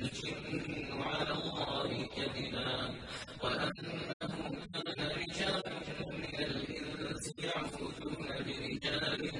والجن على الله كذبا وأنه كان رجال من الإنس يعوذون برجال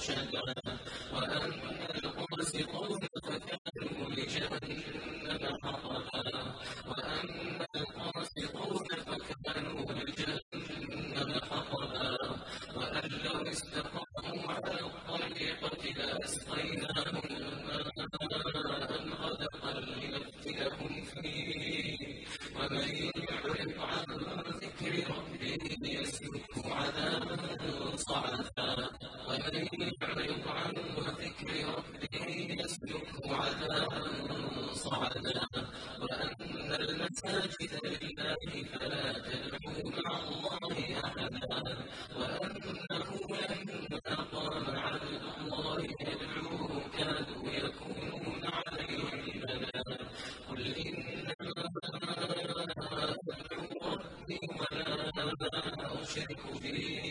تحروا رشدا وأما القاسطون ومن يعرض عن ذكر ربه يسلكه عذابا صعدا وأن المساجد لله فلا تدعوا مع الله أحدا وأنه لما قام عبد الله يدعوه كادوا يكونون عليه لبدا قل إنما أدعو ربي ولا أشرك به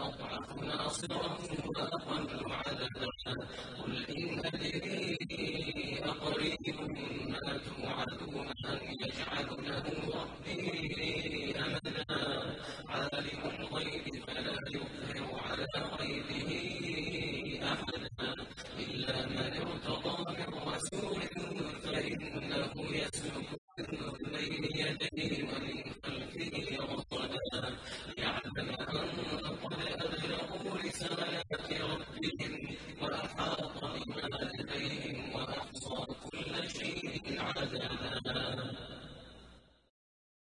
فقطعنا صراطا وعددا قل إن أدري أقريب